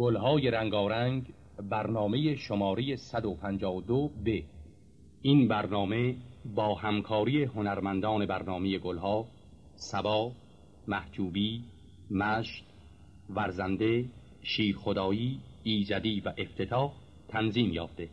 گلهای رنگارنگ برنامه شماره 152 ب. این برنامه با همکاری هنرمندان برنامه گلها سبا، محجوبی، مشت، ورزنده، شیر خدایی، ایزدی و افتتاح تنظیم یافته.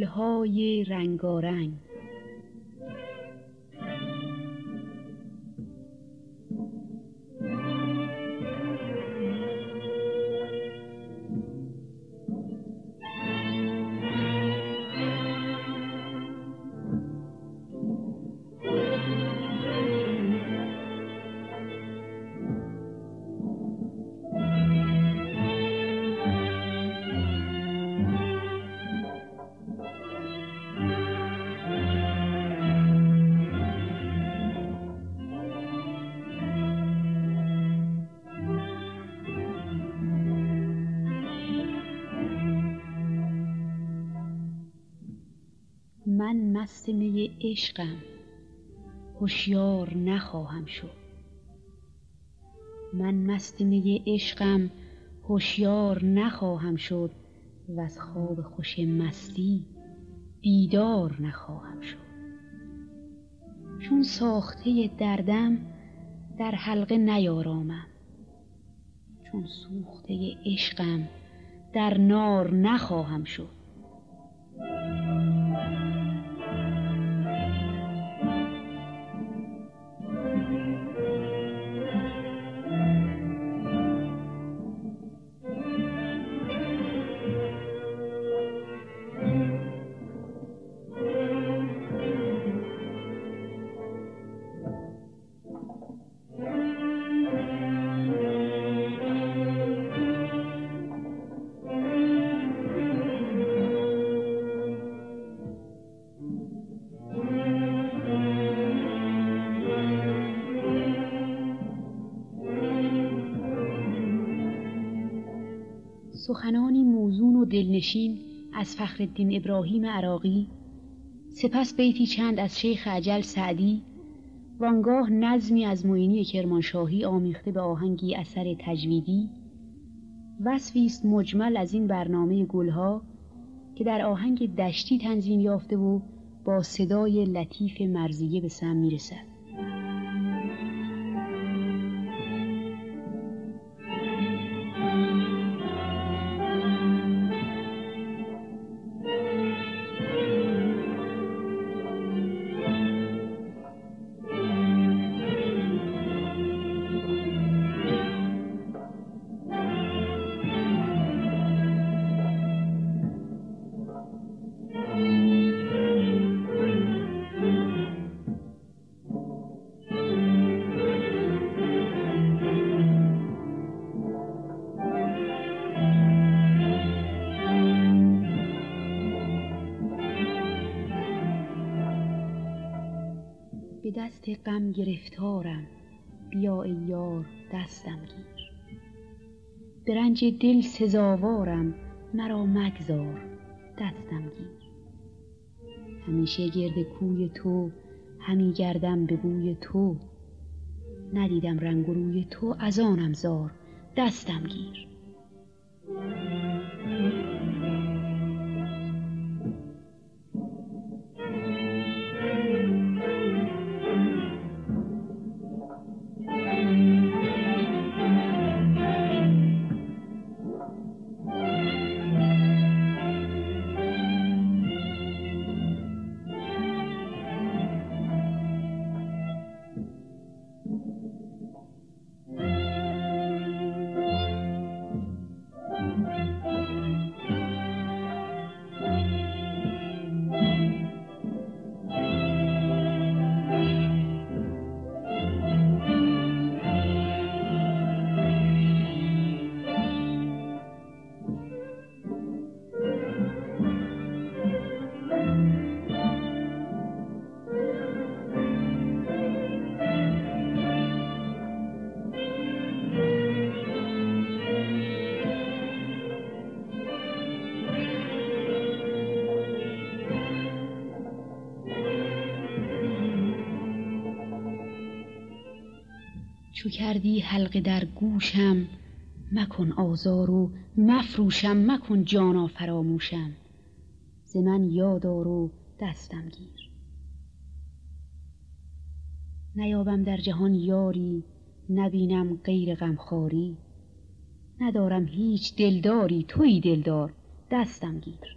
گلهای رنگارنگ. مست می عشقم. هوشیار نخواهم شد. من مست می عشقم هوشیار نخواهم شد و از خواب خوش مستی بیدار نخواهم شد. چون ساخته دردم در حلقه نیارامم. چون سوخته عشقم در نار نخواهم شد. سخنانی موزون و دلنشین از فخرالدین ابراهیم عراقی سپس بیتی چند از شیخ عجل سعدی وانگاه نظمی از معینی کرمانشاهی آمیخته به آهنگی اثر تجویدی وصفی است مجمل از این برنامه گلها که در آهنگ دشتی تنظیم یافته و با صدای لطیف مرزیه به سم می‌رسد. غم گرفتارم. بیا ای یار دستم گیر. به رنج دل سزاوارم مرا مگذار دستم گیر. همیشه گرد کوی تو همی گردم به بوی تو. ندیدم رنگ و روی تو از آنم زار دستم گیر. چو کردی حلقه در گوشم مکن آزار و مفروشم مکن جانا فراموشم ز من یادار و دستم گیر. نیابم در جهان یاری نبینم غیر غمخواری. ندارم هیچ دلداری تویی دلدار دستم گیر.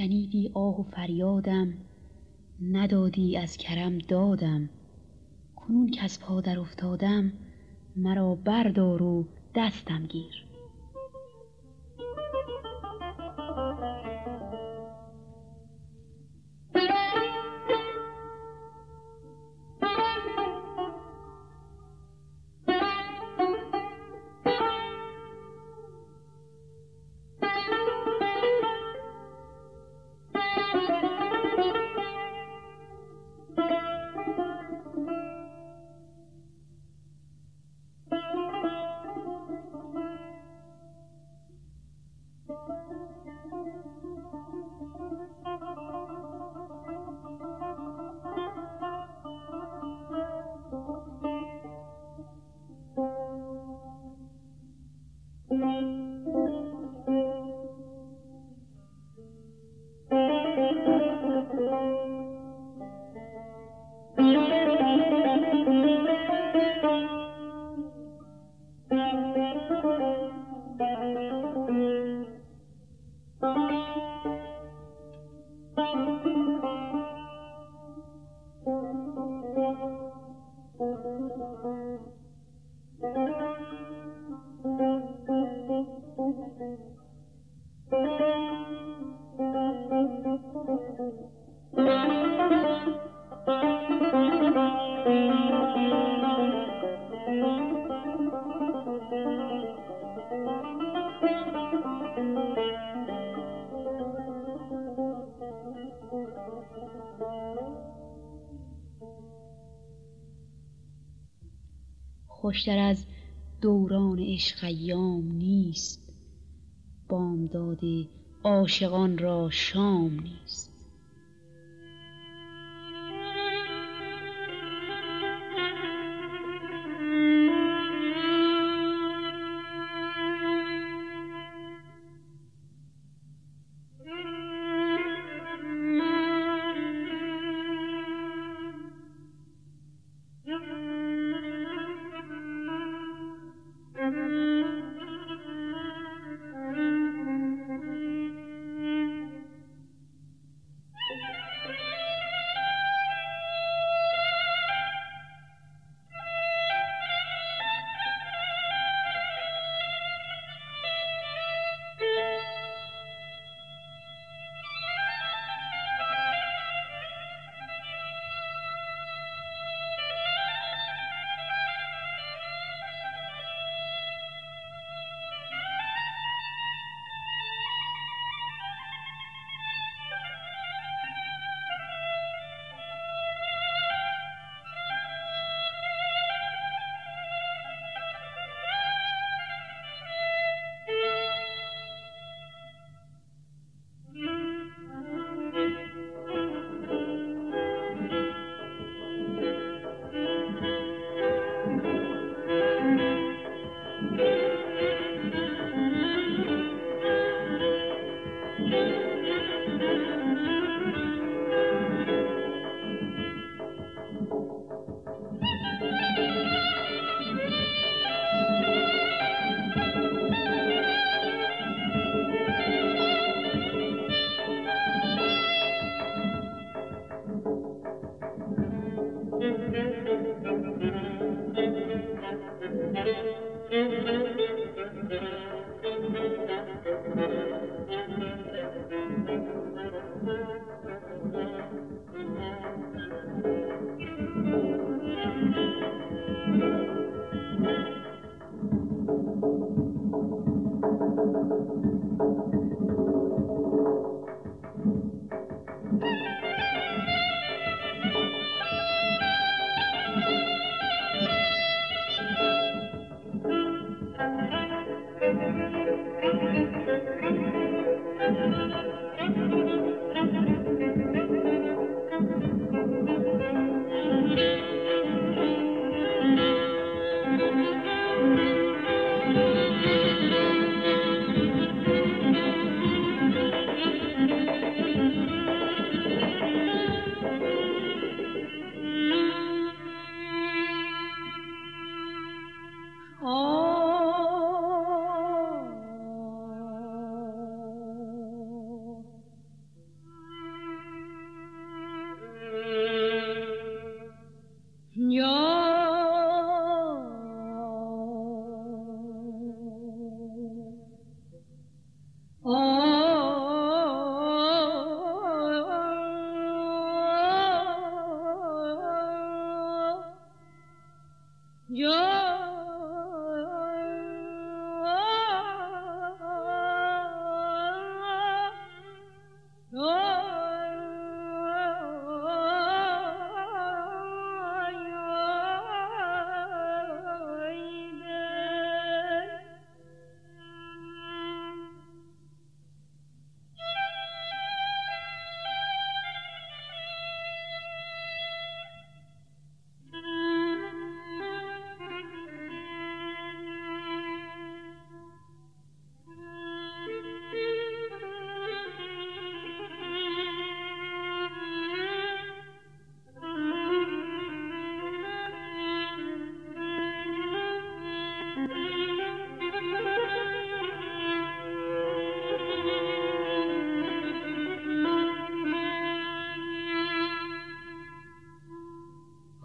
شنیدی آه و فریادم ندادی از کرم دادم. کنون پادر افتادم مرا بردار و دستم گیر. خوشتر از دوران عشق ایام نیست. بامداد عاشقان را شام نیست.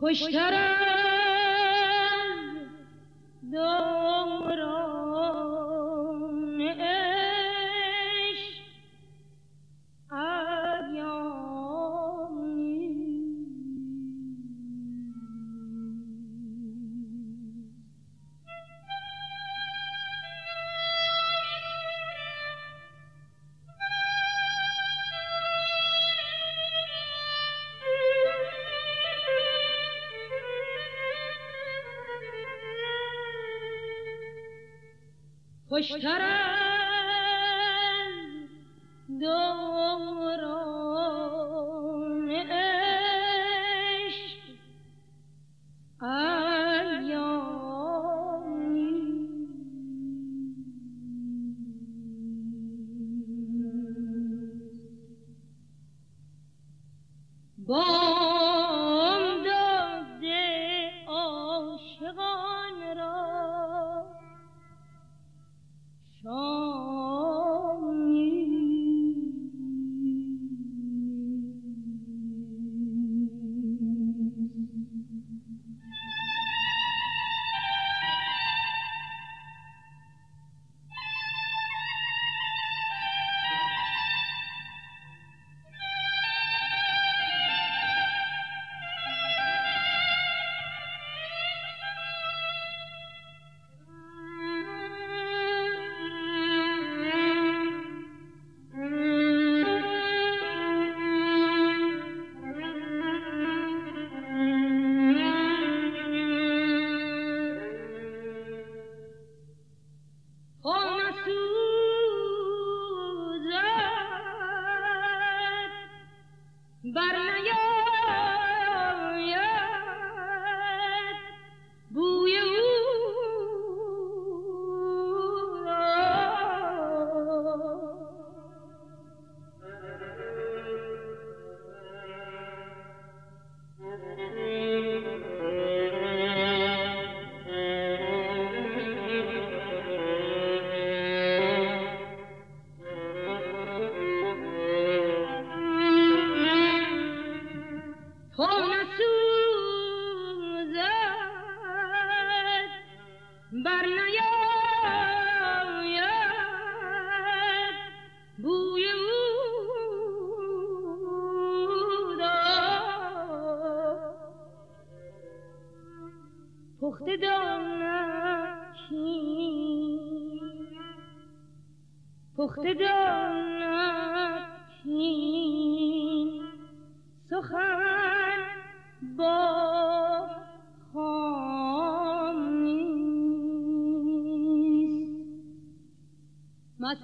خوشترم خوشترم. Oh.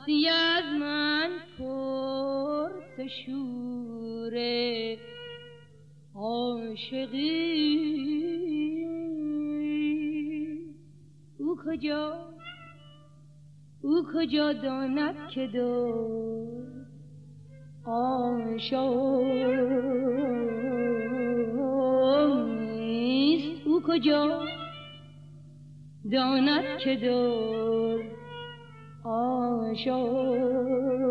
مستی از من پرس شور عاشقی. او کجا؟ او کجا داند که دو نیست؟ او کجا؟ داند که دور Show.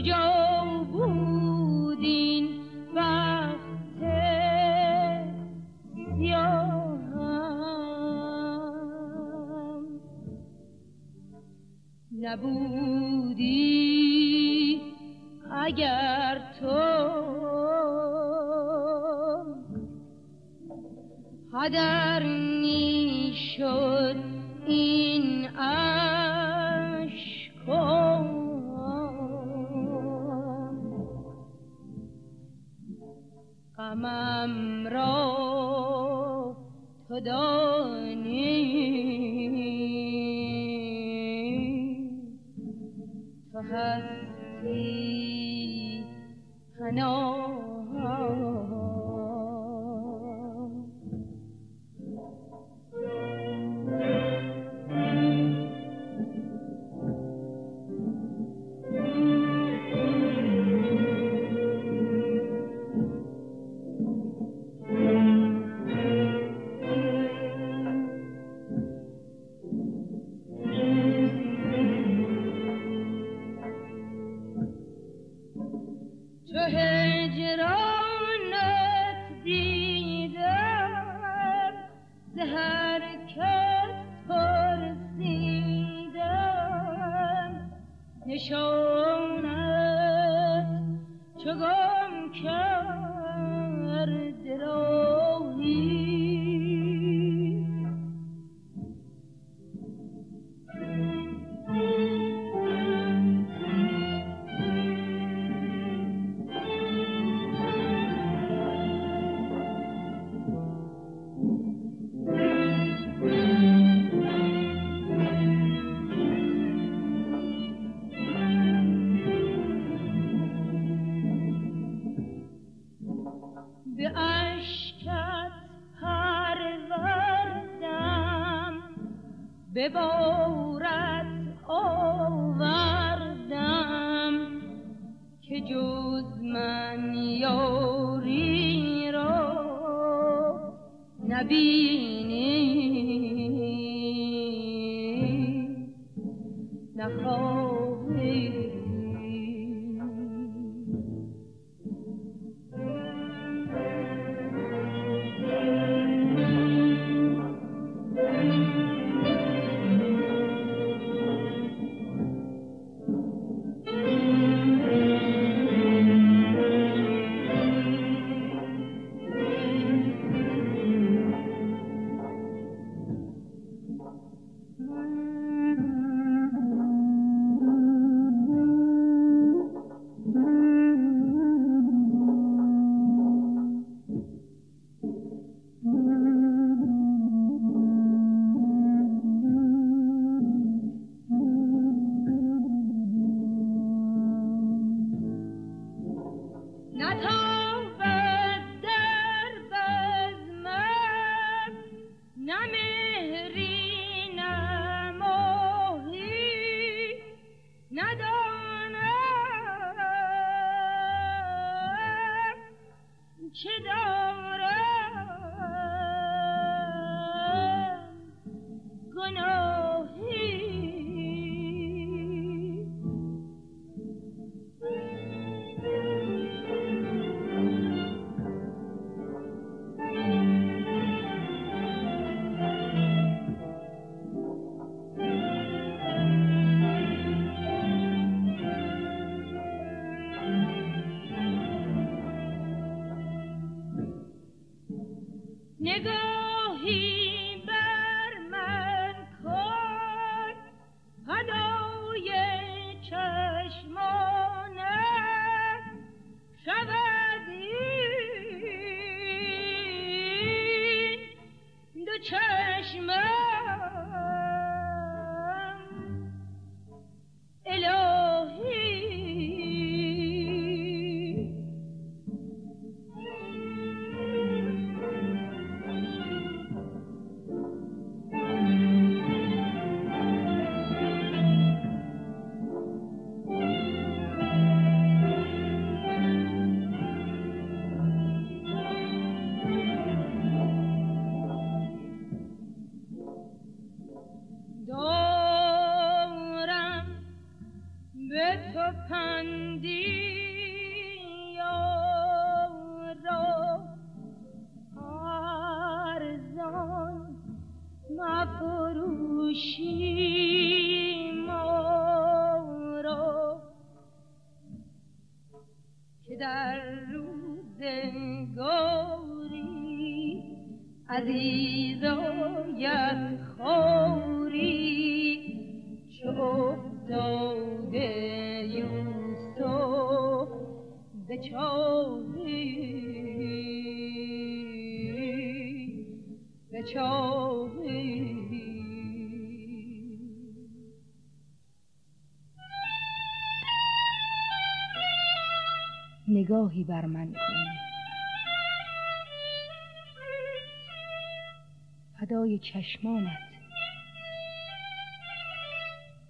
نبودی نگاهی بر من کن. فدای چشمانت.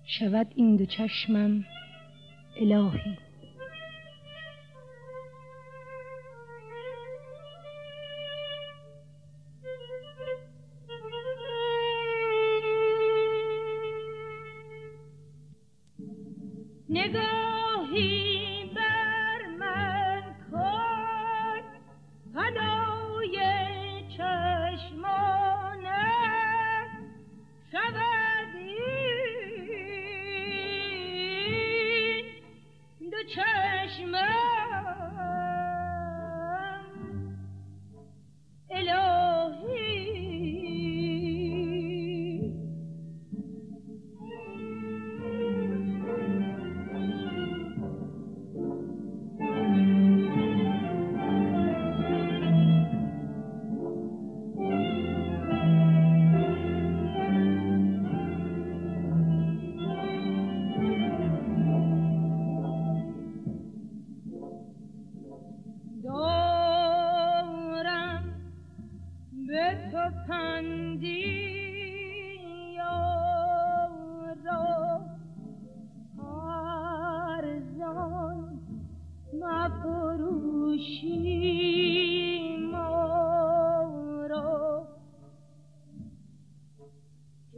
شود این دو چشمم الهی.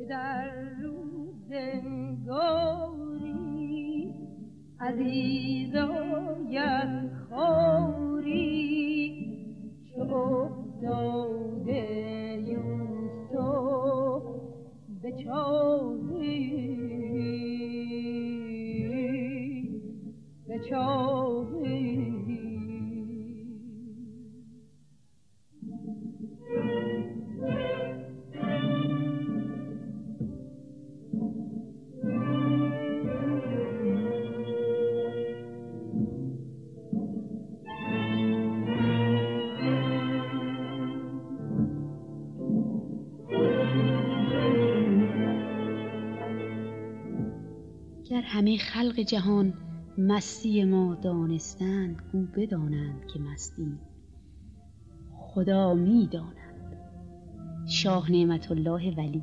که در روز انگاری عزیزای خوری چو افتاده یوستو به چاری به چاری همه خلق جهان مستی ما دانستند گو بدانند که مستی. خدا می داند. شاه نعمت الله ولی.